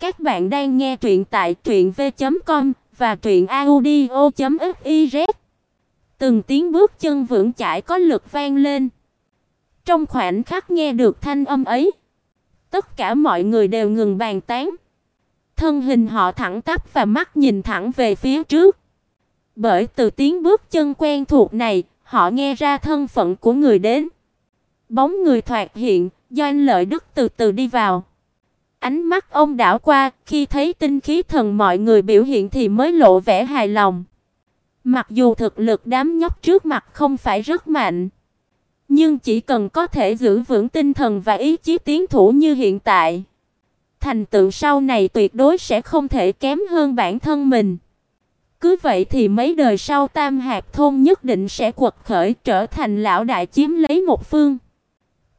Các bạn đang nghe truyện tại truyệnv.com và truyệnaudio.fiz. Từng tiếng bước chân vững chãi có lực vang lên. Trong khoảnh khắc nghe được thanh âm ấy, tất cả mọi người đều ngừng bàn tán. Thân hình họ thẳng tắp và mắt nhìn thẳng về phía trước. Bởi từ tiếng bước chân quen thuộc này, họ nghe ra thân phận của người đến. Bóng người thoạt hiện, Doanh Lợi Đức từ từ đi vào. Ánh mắt ông đảo qua, khi thấy tinh khí thần mọi người biểu hiện thì mới lộ vẻ hài lòng. Mặc dù thực lực đám nhóc trước mặt không phải rất mạnh, nhưng chỉ cần có thể giữ vững tinh thần và ý chí tiến thủ như hiện tại, thành tựu sau này tuyệt đối sẽ không thể kém hơn bản thân mình. Cứ vậy thì mấy đời sau Tam Hạt thôn nhất định sẽ quật khởi trở thành lão đại chiếm lấy một phương.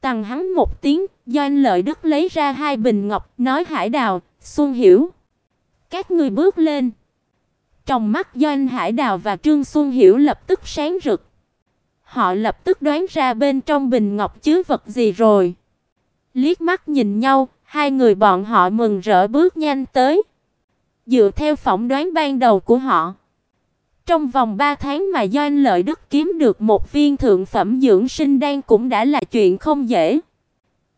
Tằng hắn một tiếng, Doanh Lợi Đức lấy ra hai bình ngọc, nói Hải Đào, Xuân Hiểu, các người bước lên. Trong mắt Doanh Hải Đào và Trương Xuân Hiểu lập tức sáng rực. Họ lập tức đoán ra bên trong bình ngọc chứa vật gì rồi. Liếc mắt nhìn nhau, hai người bọn họ mừng rỡ bước nhanh tới. Dựa theo phỏng đoán ban đầu của họ, trong vòng 3 tháng mà Doanh Lợi Đức kiếm được một viên thượng phẩm dưỡng sinh đan cũng đã là chuyện không dễ.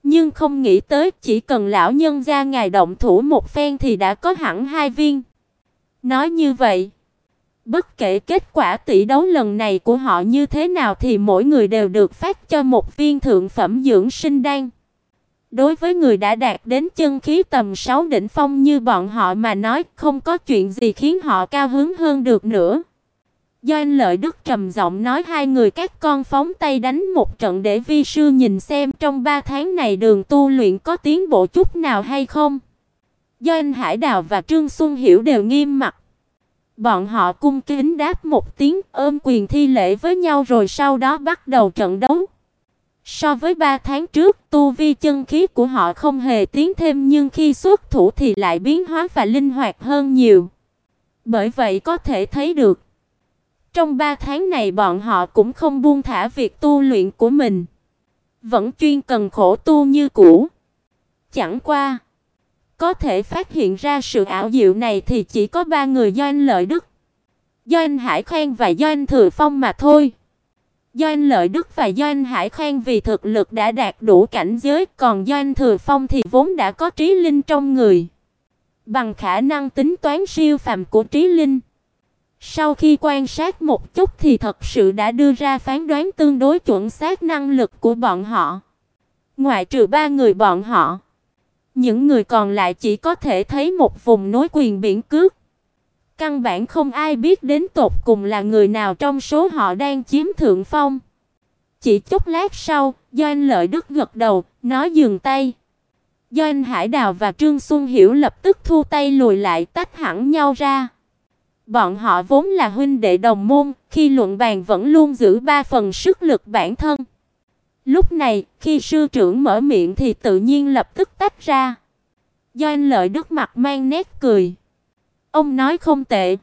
Nhưng không nghĩ tới chỉ cần lão nhân gia ngài động thủ một phen thì đã có hẳn hai viên. Nói như vậy, bất kể kết quả tỷ đấu lần này của họ như thế nào thì mỗi người đều được phát cho một viên thượng phẩm dưỡng sinh đan. Đối với người đã đạt đến chân khí tầm 6 đỉnh phong như bọn họ mà nói, không có chuyện gì khiến họ cao hứng hơn được nữa. Doanh Lợi Đức trầm giọng nói hai người các con phóng tay đánh một trận để vi sư nhìn xem trong ba tháng này đường tu luyện có tiến bộ chút nào hay không. Doanh Hải Đào và Trương Xuân Hiểu đều nghiêm mặt. Bọn họ cung kính đáp một tiếng ôm quyền thi lễ với nhau rồi sau đó bắt đầu trận đấu. So với 3 tháng trước, tu vi chân khí của họ không hề tiến thêm nhưng khi xuất thủ thì lại biến hóa và linh hoạt hơn nhiều. Bởi vậy có thể thấy được trong 3 tháng này bọn họ cũng không buông thả việc tu luyện của mình, vẫn chuyên cần khổ tu như cũ. Chẳng qua, có thể phát hiện ra sự ảo diệu này thì chỉ có ba người Doanh Lợi Đức, Doanh Hải Khang và Doanh Thừa Phong mà thôi. Doanh Lợi Đức và Doanh Hải Khang vì thực lực đã đạt đủ cảnh giới, còn Doanh Thừa Phong thì vốn đã có trí linh trong người. Bằng khả năng tính toán siêu phàm của trí linh, sau khi quan sát một chút thì thật sự đã đưa ra phán đoán tương đối chuẩn xác năng lực của bọn họ. Ngoại trừ ba người bọn họ, những người còn lại chỉ có thể thấy một vùng nối quyền biển cước. Căn bản không ai biết đến tột cùng là người nào trong số họ đang chiếm thượng phong. Chỉ chút lát sau, Doanh Lợi Đức gật đầu, nói dừng tay. Doanh Hải Đào và Trương Xuân Hiểu lập tức thu tay lùi lại tách hẳn nhau ra. Bọn họ vốn là huynh đệ đồng môn, khi luận bàn vẫn luôn giữ ba phần sức lực bản thân. Lúc này, khi sư trưởng mở miệng thì tự nhiên lập tức tách ra. Doanh Lợi Đức mặt mang nét cười. Ông nói không tệ.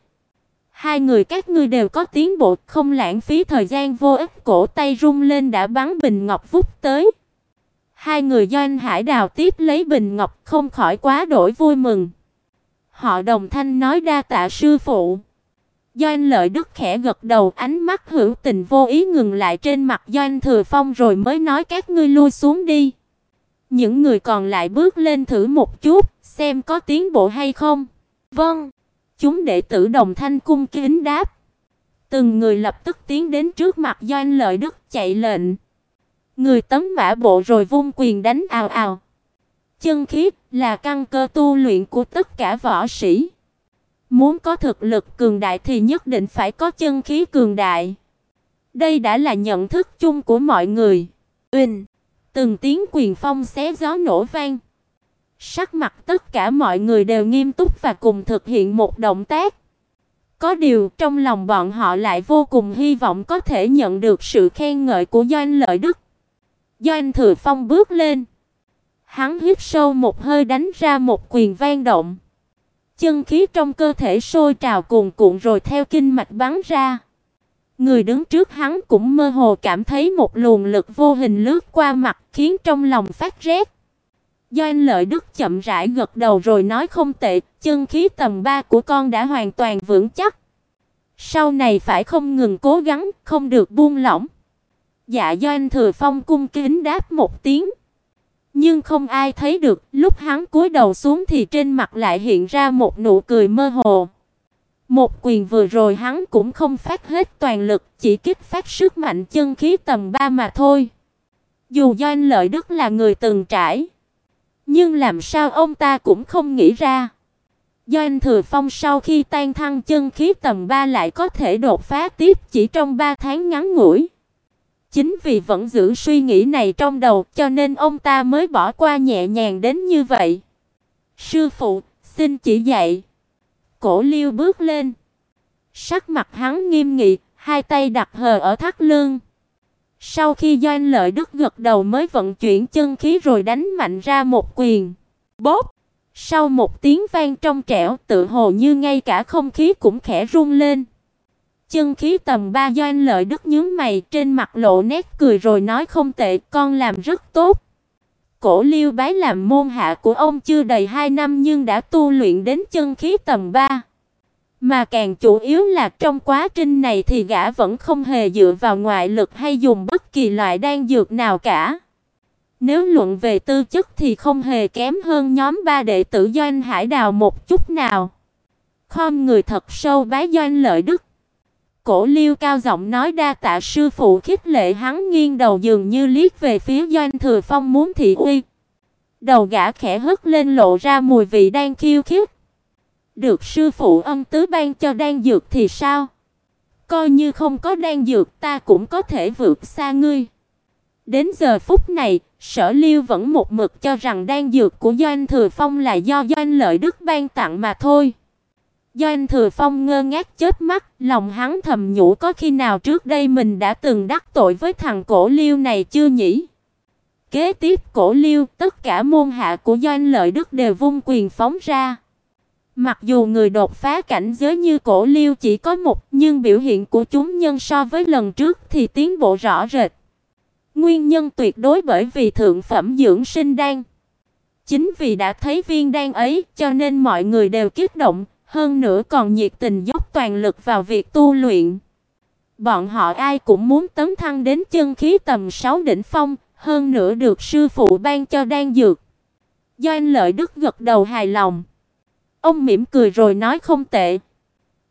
Hai người các ngươi đều có tiến bộ, không lãng phí thời gian vô ích, cổ tay rung lên đã bắn bình ngọc vút tới. Hai người Doanh Hải Đào tiếp lấy bình ngọc, không khỏi quá đổi vui mừng. Họ đồng thanh nói đa tạ sư phụ. Doanh Lợi Đức khẽ gật đầu, ánh mắt hữu tình vô ý ngừng lại trên mặt Doanh Thừa Phong rồi mới nói các ngươi lui xuống đi. Những người còn lại bước lên thử một chút, xem có tiến bộ hay không. Vâng. Chúng đệ tử đồng thanh cung kính đáp. Từng người lập tức tiến đến trước mặt Doanh Lợi Đức chạy lệnh. Người tấm mã bộ rồi vung quyền đánh ào ào. Chân khí là căn cơ tu luyện của tất cả võ sĩ. Muốn có thực lực cường đại thì nhất định phải có chân khí cường đại. Đây đã là nhận thức chung của mọi người. Uỳnh, từng tiếng quyền phong xé gió nổ vang. Sắc mặt tất cả mọi người đều nghiêm túc và cùng thực hiện một động tác. Có điều trong lòng bọn họ lại vô cùng hy vọng có thể nhận được sự khen ngợi của Doanh Lợi Đức. Doanh Thừa Phong bước lên. Hắn hít sâu một hơi đánh ra một quyền vang động. Chân khí trong cơ thể sôi trào cuồn cuộn rồi theo kinh mạch bắn ra. Người đứng trước hắn cũng mơ hồ cảm thấy một luồng lực vô hình lướt qua mặt khiến trong lòng phát rét. Doanh Lợi Đức chậm rãi gật đầu rồi nói không tệ, chân khí tầm 3 của con đã hoàn toàn vững chắc. Sau này phải không ngừng cố gắng, không được buông lỏng. Dạ Doanh Thừa Phong cung kính đáp một tiếng. Nhưng không ai thấy được, lúc hắn cúi đầu xuống thì trên mặt lại hiện ra một nụ cười mơ hồ. Một quyền vừa rồi hắn cũng không phát hết toàn lực, chỉ kích phát sức mạnh chân khí tầm 3 mà thôi. Dù Doanh Lợi Đức là người từng trải, nhưng làm sao ông ta cũng không nghĩ ra. Doanh Thừa Phong sau khi tan thăng chân khí tầm 3 lại có thể đột phá tiếp chỉ trong 3 tháng ngắn ngủi. Chính vì vẫn giữ suy nghĩ này trong đầu, cho nên ông ta mới bỏ qua nhẹ nhàng đến như vậy. "Sư phụ, xin chỉ dạy." Cổ Liêu bước lên. Sắc mặt hắn nghiêm nghị, hai tay đặt hờ ở thắt lưng. Sau khi Doanh Lợi Đức gật đầu mới vận chuyển chân khí rồi đánh mạnh ra một quyền. Bóp! Sau một tiếng vang trong trẻo, tự hồ như ngay cả không khí cũng khẽ rung lên. Chân khí tầm ba Doanh Lợi Đức nhướng mày, trên mặt lộ nét cười rồi nói không tệ, con làm rất tốt. Cổ Liêu bái làm môn hạ của ông chưa đầy 2 năm nhưng đã tu luyện đến chân khí tầm 3. Mà càng chủ yếu là trong quá trình này thì gã vẫn không hề dựa vào ngoại lực hay dùng bất kỳ loại đan dược nào cả. Nếu luận về tư chất thì không hề kém hơn nhóm ba đệ tử Doanh Hải Đào một chút nào. Khom người thật sâu bái Doanh Lợi Đức. Cổ Liêu cao giọng nói đa tạ sư phụ khích lệ hắn nghiêng đầu dường như liếc về phía Doanh Thừa Phong muốn thị uy. Đầu gã khẽ hất lên lộ ra mùi vị đang khiêu khích. Được sư phụ ân tứ ban cho đan dược thì sao? Coi như không có đan dược ta cũng có thể vượt xa ngươi. Đến giờ phút này, Sở Liêu vẫn một mực cho rằng đan dược của Doanh Thừa Phong là do Doanh Lợi Đức ban tặng mà thôi. Doanh Thừa Phong ngơ ngác chớp mắt, lòng hắn thầm nhủ có khi nào trước đây mình đã từng đắc tội với thằng Cổ Liêu này chưa nhỉ? Kế tiếp Cổ Liêu, tất cả môn hạ của Doanh Lợi Đức đều vung quyền phóng ra. Mặc dù người đột phá cảnh giới như Cổ Liêu chỉ có một, nhưng biểu hiện của chúng nhân so với lần trước thì tiến bộ rõ rệt. Nguyên nhân tuyệt đối bởi vì thượng phẩm dưỡng sinh đan. Chính vì đã thấy viên đan ấy, cho nên mọi người đều kích động, hơn nữa còn nhiệt tình dốc toàn lực vào việc tu luyện. Bọn họ ai cũng muốn tấn thăng đến chân khí tầm 6 đỉnh phong, hơn nữa được sư phụ ban cho đan dược. Doanh Lợi Đức gật đầu hài lòng. Ông mỉm cười rồi nói không tệ.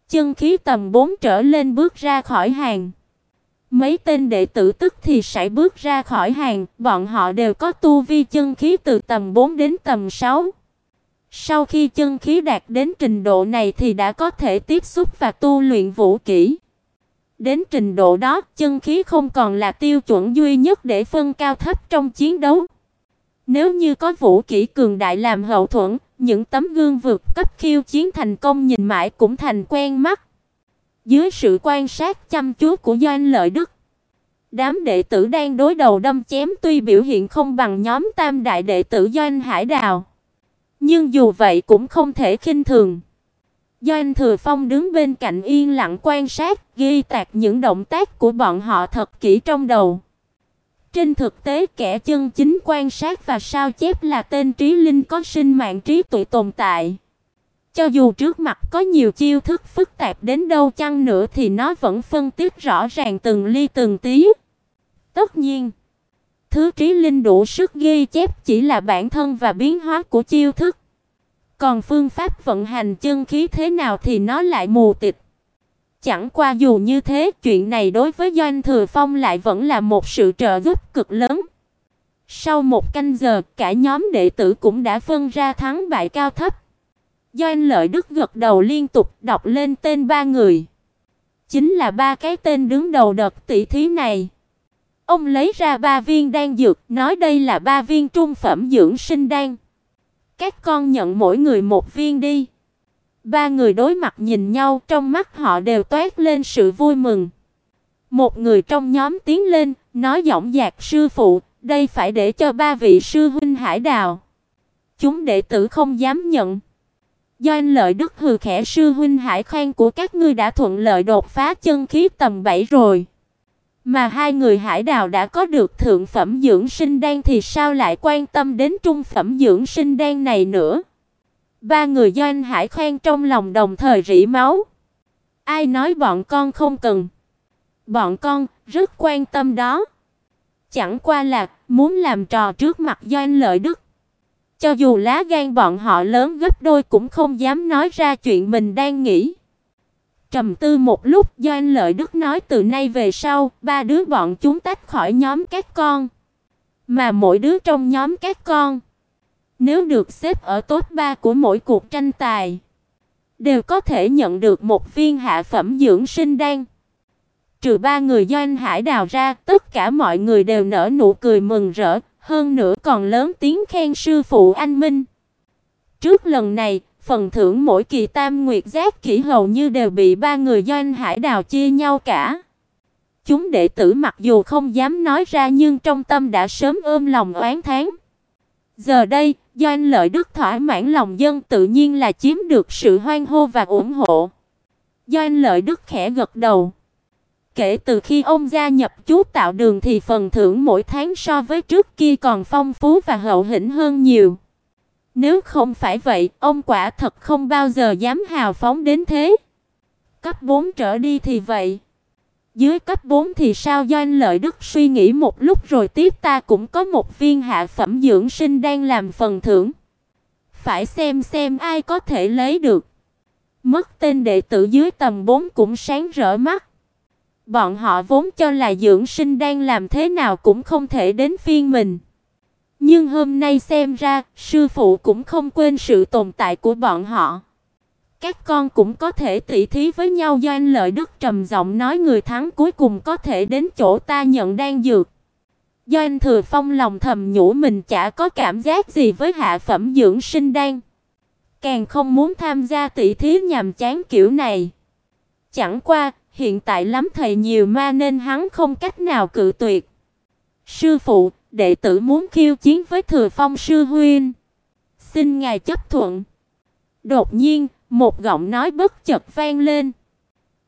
Chân khí tầm 4 trở lên bước ra khỏi hàng. Mấy tên đệ tử tức thì sẽ bước ra khỏi hàng, bọn họ đều có tu vi chân khí từ tầm 4 đến tầm 6. Sau khi chân khí đạt đến trình độ này thì đã có thể tiếp xúc và tu luyện vũ kỹ. Đến trình độ đó, chân khí không còn là tiêu chuẩn duy nhất để phân cao thấp trong chiến đấu. Nếu như có vũ kỹ cường đại làm hậu thuẫn, những tấm gương vượt cấp khiêu chiến thành công nhìn mãi cũng thành quen mắt. Dưới sự quan sát chăm chú của Doanh Lợi Đức, đám đệ tử đang đối đầu đâm chém tuy biểu hiện không bằng nhóm tam đại đệ tử Doanh Hải Đào, nhưng dù vậy cũng không thể khinh thường. do anh Thừa Phong đứng bên cạnh yên lặng quan sát, ghi tạc những động tác của bọn họ thật kỹ trong đầu. Trên thực tế kẻ chân chính quan sát và sao chép là tên trí linh có sinh mạng trí tuệ tồn tại. Cho dù trước mặt có nhiều chiêu thức phức tạp đến đâu chăng nữa thì nó vẫn phân tích rõ ràng từng ly từng tí. Tất nhiên, thứ trí linh đủ sức ghi chép chỉ là bản thân và biến hóa của chiêu thức. Còn phương pháp vận hành chân khí thế nào thì nó lại mù tịt. Chẳng qua dù như thế, chuyện này đối với Doanh Thừa Phong lại vẫn là một sự trợ giúp cực lớn. Sau một canh giờ, cả nhóm đệ tử cũng đã phân ra thắng bại cao thấp. Doanh Lợi Đức gật đầu liên tục đọc lên tên ba người. Chính là ba cái tên đứng đầu đợt tỷ thí này. Ông lấy ra ba viên đan dược, nói đây là ba viên trung phẩm dưỡng sinh đan. Các con nhận mỗi người một viên đi. Ba người đối mặt nhìn nhau, trong mắt họ đều toát lên sự vui mừng. Một người trong nhóm tiến lên, nói giọng dạc sư phụ, đây phải để cho ba vị sư huynh Hải Đào. Chúng đệ tử không dám nhận. Do anh lợi đức hừ khẽ sư huynh Hải Khang của các ngươi đã thuận lợi đột phá chân khí tầm 7 rồi. Mà hai người hải đào đã có được thượng phẩm dưỡng sinh đan thì sao lại quan tâm đến trung phẩm dưỡng sinh đan này nữa? Ba người Doanh Hải khoan trong lòng đồng thời rỉ máu. Ai nói bọn con không cần? Bọn con rất quan tâm đó. Chẳng qua là muốn làm trò trước mặt Doanh Lợi Đức. Cho dù lá gan bọn họ lớn gấp đôi cũng không dám nói ra chuyện mình đang nghĩ. Trầm tư một lúc, Doanh Lợi Đức nói từ nay về sau, ba đứa bọn chúng tách khỏi nhóm các con, mà mỗi đứa trong nhóm các con nếu được xếp ở top 3 của mỗi cuộc tranh tài, đều có thể nhận được một viên hạ phẩm dưỡng sinh đan. Trừ ba người Doanh Hải đào ra, tất cả mọi người đều nở nụ cười mừng rỡ, hơn nữa còn lớn tiếng khen sư phụ anh Minh. Trước lần này, phần thưởng mỗi kỳ tam nguyệt giác kỹ hầu như đều bị ba người Doanh Hải đào chia nhau cả. Chúng đệ tử mặc dù không dám nói ra nhưng trong tâm đã sớm ôm lòng oán thán. Giờ đây, Doanh Lợi Đức thỏa mãn lòng dân tự nhiên là chiếm được sự hoan hô và ủng hộ. Doanh Lợi Đức khẽ gật đầu. Kể từ khi ông gia nhập chú tạo đường thì phần thưởng mỗi tháng so với trước kia còn phong phú và hậu hĩnh hơn nhiều. Nếu không phải vậy, ông quả thật không bao giờ dám hào phóng đến thế. Cấp 4 trở đi thì vậy. Dưới cấp 4 thì sao Doanh Lợi Đức suy nghĩ một lúc rồi tiếp ta cũng có một viên hạ phẩm dưỡng sinh đang làm phần thưởng. Phải xem xem ai có thể lấy được. Mất tên đệ tử dưới tầm 4 cũng sáng rỡ mắt. Bọn họ vốn cho là dưỡng sinh đang làm thế nào cũng không thể đến phiên mình. Nhưng hôm nay xem ra, sư phụ cũng không quên sự tồn tại của bọn họ. Các con cũng có thể tỉ thí với nhau Doanh Lợi Đức trầm giọng nói người thắng cuối cùng có thể đến chỗ ta nhận đan dược. Doanh Thừa Phong lòng thầm nhủ mình chả có cảm giác gì với hạ phẩm dưỡng sinh đan. Càng không muốn tham gia tỉ thí nhàm chán kiểu này. Chẳng qua, hiện tại lắm thầy nhiều ma nên hắn không cách nào cự tuyệt. Sư phụ, đệ tử muốn khiêu chiến với Thừa Phong sư huynh. Xin ngài chấp thuận. Đột nhiên, một giọng nói bất chợt vang lên.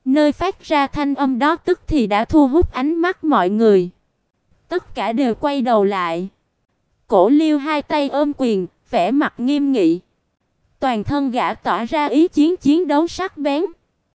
Nơi phát ra thanh âm đó tức thì đã thu hút ánh mắt mọi người. Tất cả đều quay đầu lại. Cổ Liêu hai tay ôm quyền, vẻ mặt nghiêm nghị. Toàn thân gã tỏa ra ý chiến chiến đấu sắc bén.